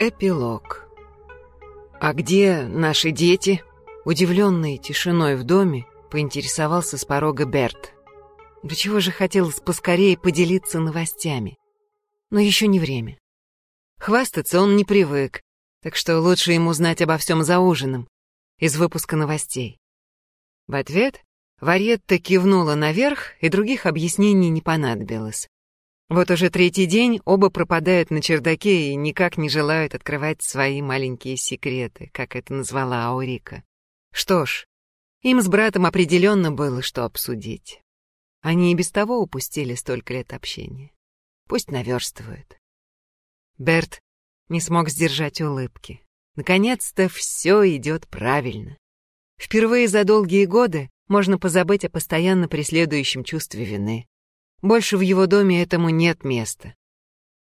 Эпилог. «А где наши дети?» Удивленный тишиной в доме, поинтересовался с порога Берт. До чего же хотелось поскорее поделиться новостями. Но еще не время. Хвастаться он не привык, так что лучше ему знать обо всем за ужином, из выпуска новостей. В ответ Варетта кивнула наверх, и других объяснений не понадобилось. Вот уже третий день оба пропадают на чердаке и никак не желают открывать свои маленькие секреты, как это назвала Аурика. Что ж, им с братом определенно было что обсудить. Они и без того упустили столько лет общения. Пусть наверстывают. Берт не смог сдержать улыбки. Наконец-то все идет правильно. Впервые за долгие годы можно позабыть о постоянно преследующем чувстве вины. Больше в его доме этому нет места.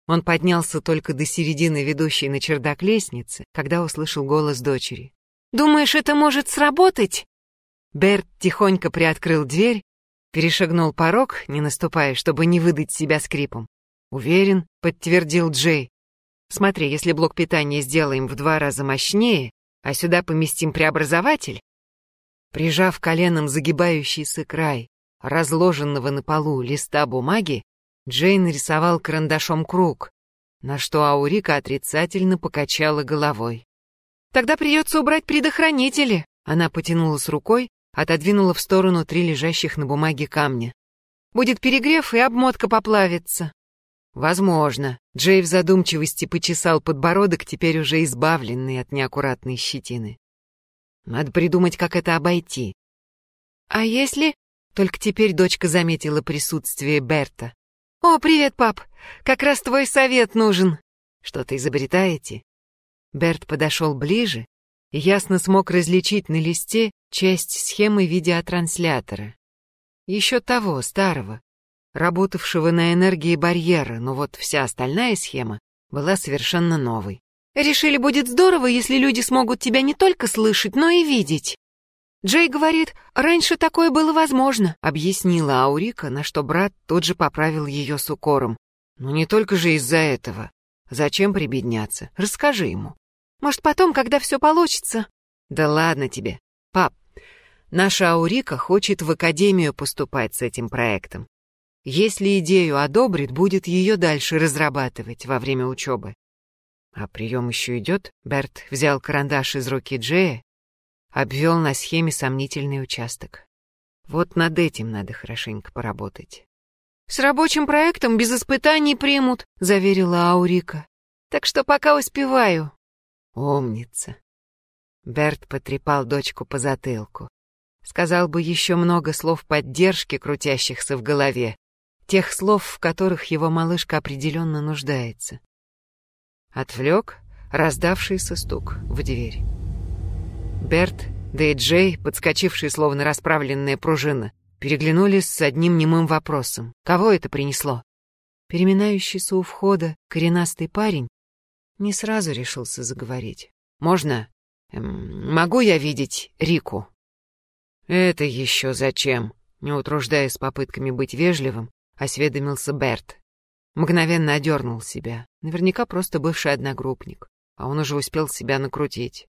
Он поднялся только до середины ведущей на чердак лестницы, когда услышал голос дочери. «Думаешь, это может сработать?» Берт тихонько приоткрыл дверь, перешагнул порог, не наступая, чтобы не выдать себя скрипом. «Уверен», — подтвердил Джей. «Смотри, если блок питания сделаем в два раза мощнее, а сюда поместим преобразователь...» Прижав коленом загибающийся край разложенного на полу листа бумаги, Джейн рисовал карандашом круг, на что Аурика отрицательно покачала головой. «Тогда придется убрать предохранители», — она потянулась рукой, отодвинула в сторону три лежащих на бумаге камня. «Будет перегрев, и обмотка поплавится». «Возможно». Джей в задумчивости почесал подбородок, теперь уже избавленный от неаккуратной щетины. «Надо придумать, как это обойти». «А если...» Только теперь дочка заметила присутствие Берта. «О, привет, пап! Как раз твой совет нужен!» «Что-то изобретаете?» Берт подошел ближе и ясно смог различить на листе часть схемы видеотранслятора. Еще того, старого, работавшего на энергии барьера, но вот вся остальная схема была совершенно новой. «Решили, будет здорово, если люди смогут тебя не только слышать, но и видеть. Джей говорит, раньше такое было возможно, объяснила Аурика, на что брат тут же поправил ее с укором. Ну не только же из-за этого. Зачем прибедняться? Расскажи ему. Может, потом, когда все получится? Да ладно тебе. Пап, наша Аурика хочет в академию поступать с этим проектом. Если идею одобрит, будет ее дальше разрабатывать во время учебы. А прием еще идет? Берт взял карандаш из руки Джея обвел на схеме сомнительный участок. Вот над этим надо хорошенько поработать. «С рабочим проектом без испытаний примут», — заверила Аурика. «Так что пока успеваю». «Умница». Берт потрепал дочку по затылку. Сказал бы еще много слов поддержки, крутящихся в голове, тех слов, в которых его малышка определенно нуждается. Отвлек раздавшийся стук в дверь. Берт, да и Джей, подскочившие словно расправленная пружина, переглянулись с одним немым вопросом. Кого это принесло? Переминающийся у входа коренастый парень не сразу решился заговорить. «Можно? Эм, могу я видеть Рику?» «Это еще зачем?» Не утруждаясь попытками быть вежливым, осведомился Берт. Мгновенно одернул себя. Наверняка просто бывший одногруппник, а он уже успел себя накрутить.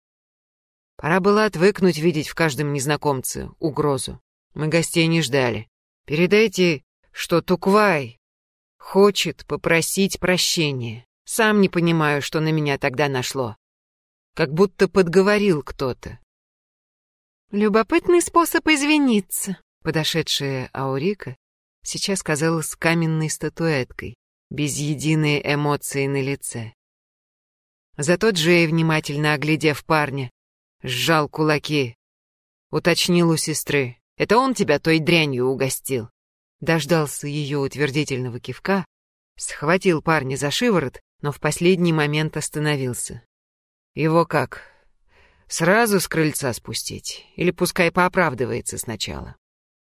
Пора было отвыкнуть видеть в каждом незнакомце угрозу. Мы гостей не ждали. Передайте, что Туквай хочет попросить прощения. Сам не понимаю, что на меня тогда нашло. Как будто подговорил кто-то. Любопытный способ извиниться. Подошедшая Аурика сейчас казалась каменной статуэткой, без единой эмоции на лице. Зато Джей, внимательно оглядев парня, Сжал кулаки. Уточнил у сестры. Это он тебя той дрянью угостил. Дождался ее утвердительного кивка, схватил парня за шиворот, но в последний момент остановился. Его как? Сразу с крыльца спустить? Или пускай пооправдывается сначала?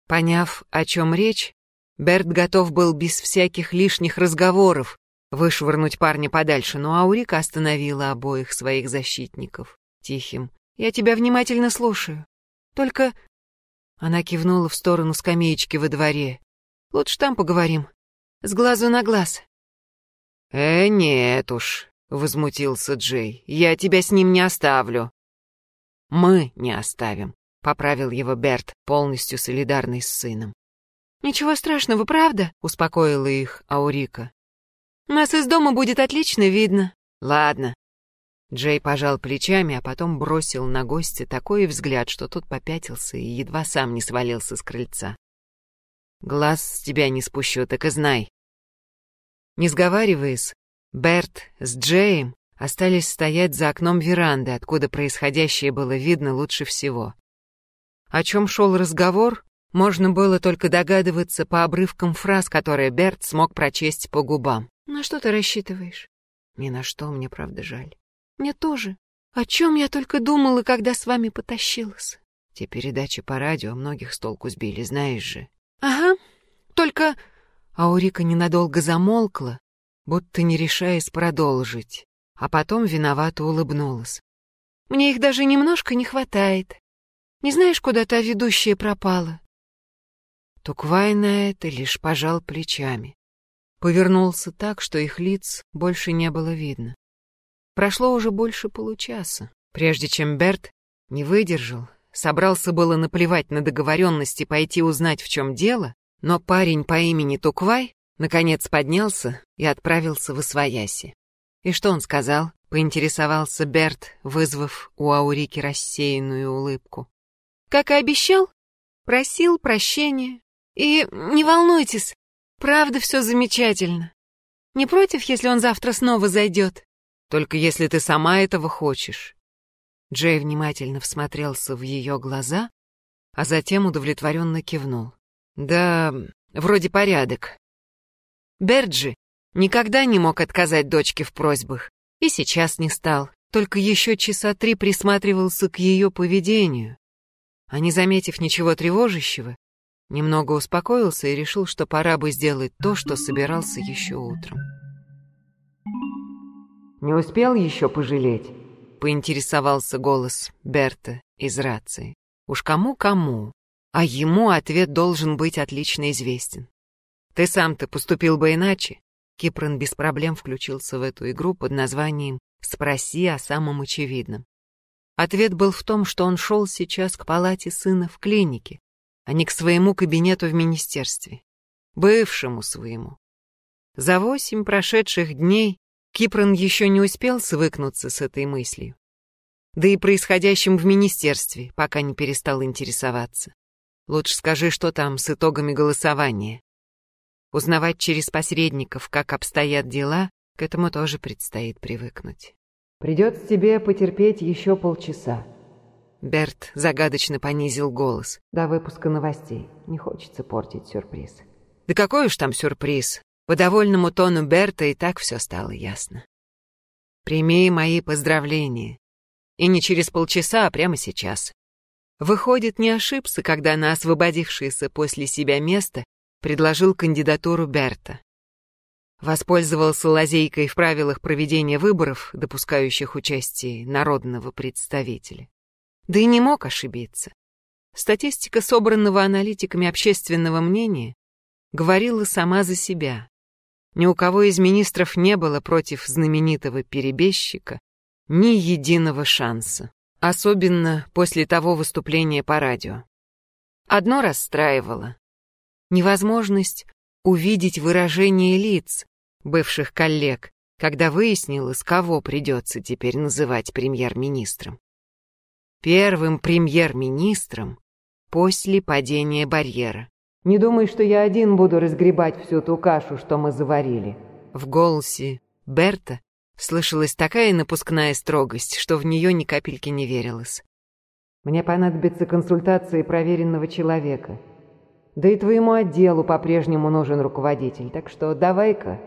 Поняв, о чем речь, Берт готов был без всяких лишних разговоров вышвырнуть парня подальше, но Аурика остановила обоих своих защитников тихим я тебя внимательно слушаю. Только...» Она кивнула в сторону скамеечки во дворе. «Лучше там поговорим. С глазу на глаз». «Э, нет уж», возмутился Джей. «Я тебя с ним не оставлю». «Мы не оставим», — поправил его Берт, полностью солидарный с сыном. «Ничего страшного, правда?» — успокоила их Аурика. «Нас из дома будет отлично видно». «Ладно». Джей пожал плечами, а потом бросил на гостя такой взгляд, что тот попятился и едва сам не свалился с крыльца. «Глаз с тебя не спущу, так и знай». Не сговариваясь, Берт с Джеем остались стоять за окном веранды, откуда происходящее было видно лучше всего. О чем шел разговор, можно было только догадываться по обрывкам фраз, которые Берт смог прочесть по губам. «На что ты рассчитываешь?» «Ни на что, мне правда жаль». «Мне тоже. О чем я только думала, когда с вами потащилась?» «Те передачи по радио многих с толку сбили, знаешь же». «Ага, только...» Аурика ненадолго замолкла, будто не решаясь продолжить, а потом виновато улыбнулась. «Мне их даже немножко не хватает. Не знаешь, куда та ведущая пропала?» Туквай на это лишь пожал плечами. Повернулся так, что их лиц больше не было видно. Прошло уже больше получаса, прежде чем Берт не выдержал, собрался было наплевать на договоренности пойти узнать, в чем дело, но парень по имени Туквай наконец поднялся и отправился в Освояси. И что он сказал? Поинтересовался Берт, вызвав у Аурики рассеянную улыбку. Как и обещал, просил прощения. И не волнуйтесь, правда все замечательно. Не против, если он завтра снова зайдет? Только если ты сама этого хочешь. Джей внимательно всмотрелся в ее глаза, а затем удовлетворенно кивнул. Да, вроде порядок. Берджи никогда не мог отказать дочке в просьбах, и сейчас не стал, только еще часа три присматривался к ее поведению. А не заметив ничего тревожащего, немного успокоился и решил, что пора бы сделать то, что собирался еще утром. «Не успел еще пожалеть?» — поинтересовался голос Берта из рации. Уж кому-кому, а ему ответ должен быть отлично известен. Ты сам-то поступил бы иначе. Кипран без проблем включился в эту игру под названием «Спроси о самом очевидном». Ответ был в том, что он шел сейчас к палате сына в клинике, а не к своему кабинету в министерстве. Бывшему своему. За восемь прошедших дней Кипран еще не успел свыкнуться с этой мыслью. Да и происходящим в министерстве пока не перестал интересоваться. Лучше скажи, что там с итогами голосования. Узнавать через посредников, как обстоят дела, к этому тоже предстоит привыкнуть. Придется тебе потерпеть еще полчаса. Берт загадочно понизил голос. До выпуска новостей. Не хочется портить сюрприз. Да какой уж там сюрприз. По довольному тону Берта и так все стало ясно. Прими мои поздравления. И не через полчаса, а прямо сейчас. Выходит, не ошибся, когда на освободившееся после себя место предложил кандидатуру Берта. Воспользовался лазейкой в правилах проведения выборов, допускающих участие народного представителя. Да и не мог ошибиться. Статистика, собранного аналитиками общественного мнения, говорила сама за себя. Ни у кого из министров не было против знаменитого перебежчика ни единого шанса, особенно после того выступления по радио. Одно расстраивало невозможность увидеть выражение лиц бывших коллег, когда выяснилось, кого придется теперь называть премьер-министром. Первым премьер-министром после падения барьера. «Не думай, что я один буду разгребать всю ту кашу, что мы заварили». В голосе Берта слышалась такая напускная строгость, что в нее ни капельки не верилось. «Мне понадобится консультация проверенного человека. Да и твоему отделу по-прежнему нужен руководитель, так что давай-ка,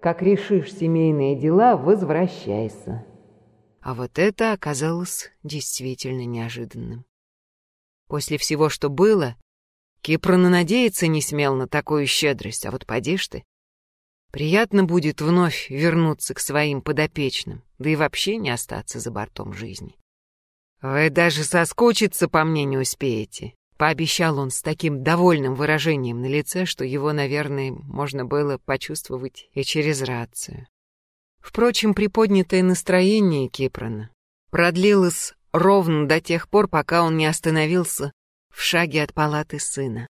как решишь семейные дела, возвращайся». А вот это оказалось действительно неожиданным. После всего, что было, Кипрон и надеяться не смел на такую щедрость, а вот подишь ты. Приятно будет вновь вернуться к своим подопечным, да и вообще не остаться за бортом жизни. Вы даже соскучиться по мне не успеете, Пообещал он с таким довольным выражением на лице, что его, наверное, можно было почувствовать и через рацию. Впрочем, приподнятое настроение Кипрона продлилось ровно до тех пор, пока он не остановился в шаге от палаты сына.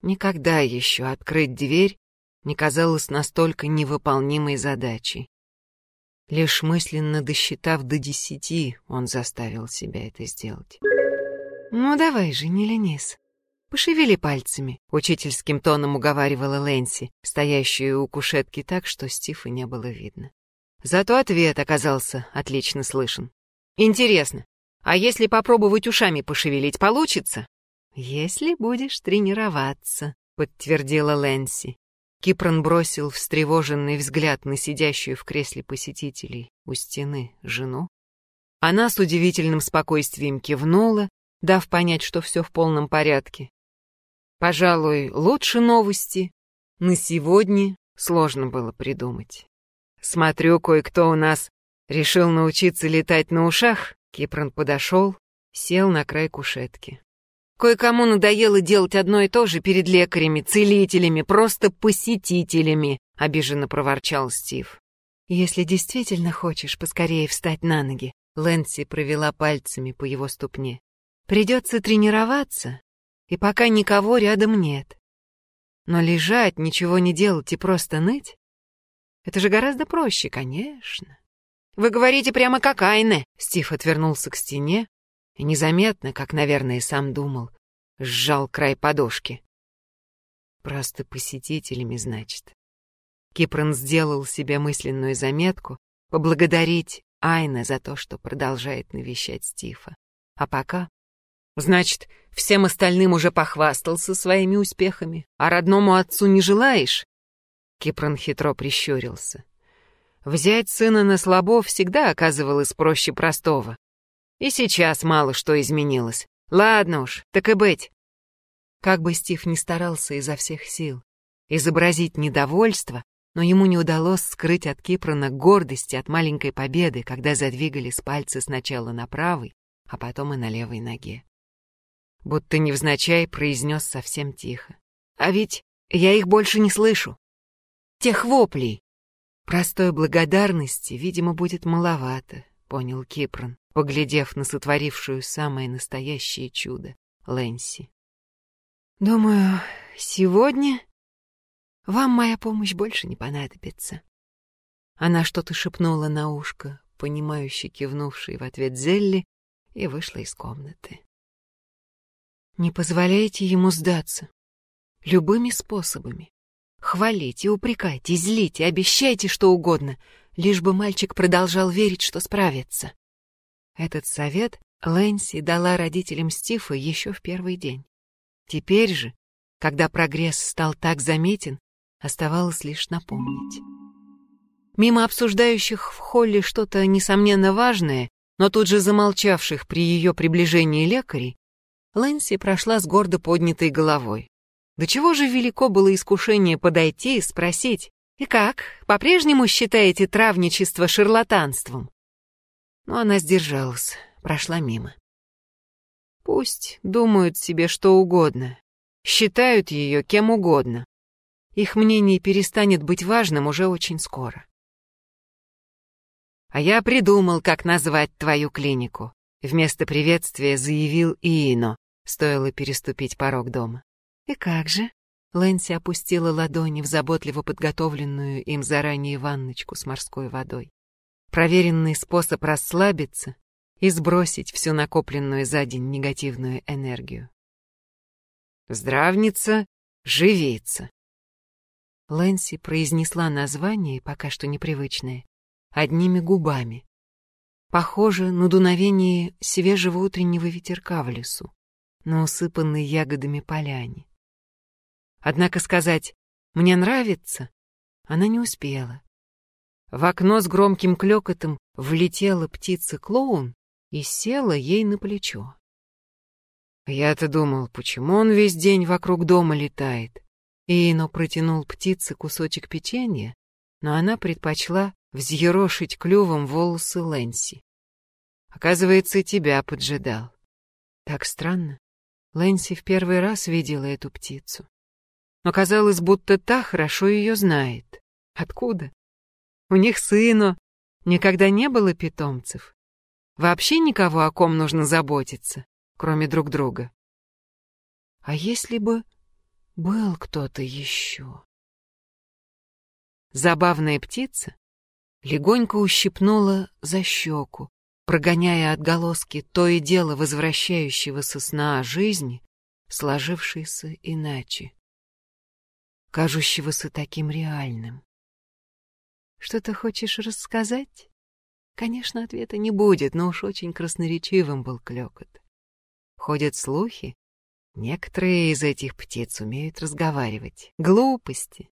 Никогда еще открыть дверь не казалось настолько невыполнимой задачей. Лишь мысленно досчитав до десяти, он заставил себя это сделать. «Ну давай же, не ленись. Пошевели пальцами», — учительским тоном уговаривала Лэнси, стоящую у кушетки так, что Стива не было видно. Зато ответ оказался отлично слышен. «Интересно, а если попробовать ушами пошевелить, получится?» «Если будешь тренироваться», — подтвердила Лэнси. Кипрон бросил встревоженный взгляд на сидящую в кресле посетителей у стены жену. Она с удивительным спокойствием кивнула, дав понять, что все в полном порядке. Пожалуй, лучше новости на сегодня сложно было придумать. Смотрю, кое-кто у нас решил научиться летать на ушах. Кипрон подошел, сел на край кушетки. Кое-кому надоело делать одно и то же перед лекарями, целителями, просто посетителями, обиженно проворчал Стив. Если действительно хочешь поскорее встать на ноги, Лэнси провела пальцами по его ступне. Придется тренироваться, и пока никого рядом нет. Но лежать, ничего не делать и просто ныть — это же гораздо проще, конечно. Вы говорите прямо как Айне. Стив отвернулся к стене, и незаметно, как, наверное, сам думал, сжал край подушки. Просто посетителями, значит. Кипрон сделал себе мысленную заметку поблагодарить Айна за то, что продолжает навещать Стива. А пока... Значит, всем остальным уже похвастался своими успехами, а родному отцу не желаешь? Кипрон хитро прищурился. Взять сына на слабо всегда оказывалось проще простого. И сейчас мало что изменилось. Ладно уж, так и быть. Как бы Стив ни старался изо всех сил изобразить недовольство, но ему не удалось скрыть от Кипрона гордости от маленькой победы, когда задвигались пальцы сначала на правой, а потом и на левой ноге. Будто невзначай произнес совсем тихо. А ведь я их больше не слышу. Тех воплей. Простой благодарности, видимо, будет маловато, понял Кипрон поглядев на сотворившую самое настоящее чудо Лэнси. «Думаю, сегодня вам моя помощь больше не понадобится». Она что-то шепнула на ушко, понимающе кивнувшей в ответ Зелли, и вышла из комнаты. «Не позволяйте ему сдаться. Любыми способами. Хвалите, упрекайте, злите, обещайте что угодно, лишь бы мальчик продолжал верить, что справится. Этот совет Лэнси дала родителям Стифа еще в первый день. Теперь же, когда прогресс стал так заметен, оставалось лишь напомнить. Мимо обсуждающих в холле что-то несомненно важное, но тут же замолчавших при ее приближении лекарей, Лэнси прошла с гордо поднятой головой. До чего же велико было искушение подойти и спросить, «И как, по-прежнему считаете травничество шарлатанством?» но она сдержалась, прошла мимо. Пусть думают себе что угодно, считают ее кем угодно. Их мнение перестанет быть важным уже очень скоро. «А я придумал, как назвать твою клинику», — вместо приветствия заявил Иино, стоило переступить порог дома. «И как же?» Лэнси опустила ладони в заботливо подготовленную им заранее ванночку с морской водой проверенный способ расслабиться и сбросить всю накопленную за день негативную энергию. Здравница, живица. Лэнси произнесла название, пока что непривычное, одними губами. Похоже на дуновение свежего утреннего ветерка в лесу, на усыпанной ягодами поляне. Однако сказать «мне нравится» она не успела. В окно с громким клёкотом влетела птица-клоун и села ей на плечо. Я-то думал, почему он весь день вокруг дома летает. Ино протянул птице кусочек печенья, но она предпочла взъерошить клювом волосы Лэнси. Оказывается, тебя поджидал. Так странно. Лэнси в первый раз видела эту птицу. Но казалось, будто та хорошо ее знает. Откуда? У них сыну никогда не было питомцев. Вообще никого, о ком нужно заботиться, кроме друг друга. А если бы был кто-то еще? Забавная птица легонько ущипнула за щеку, прогоняя отголоски то и дело возвращающегося сна жизни, сложившейся иначе, кажущегося таким реальным. Что ты хочешь рассказать? Конечно, ответа не будет, но уж очень красноречивым был клёкот. Ходят слухи, некоторые из этих птиц умеют разговаривать. Глупости.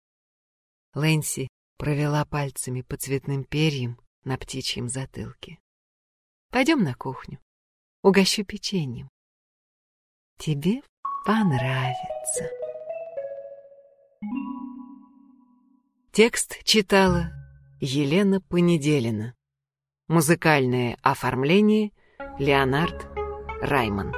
Лэнси провела пальцами по цветным перьям на птичьем затылке. Пойдем на кухню. Угощу печеньем. Тебе понравится. Текст читала Елена Понеделина. Музыкальное оформление Леонард Райман.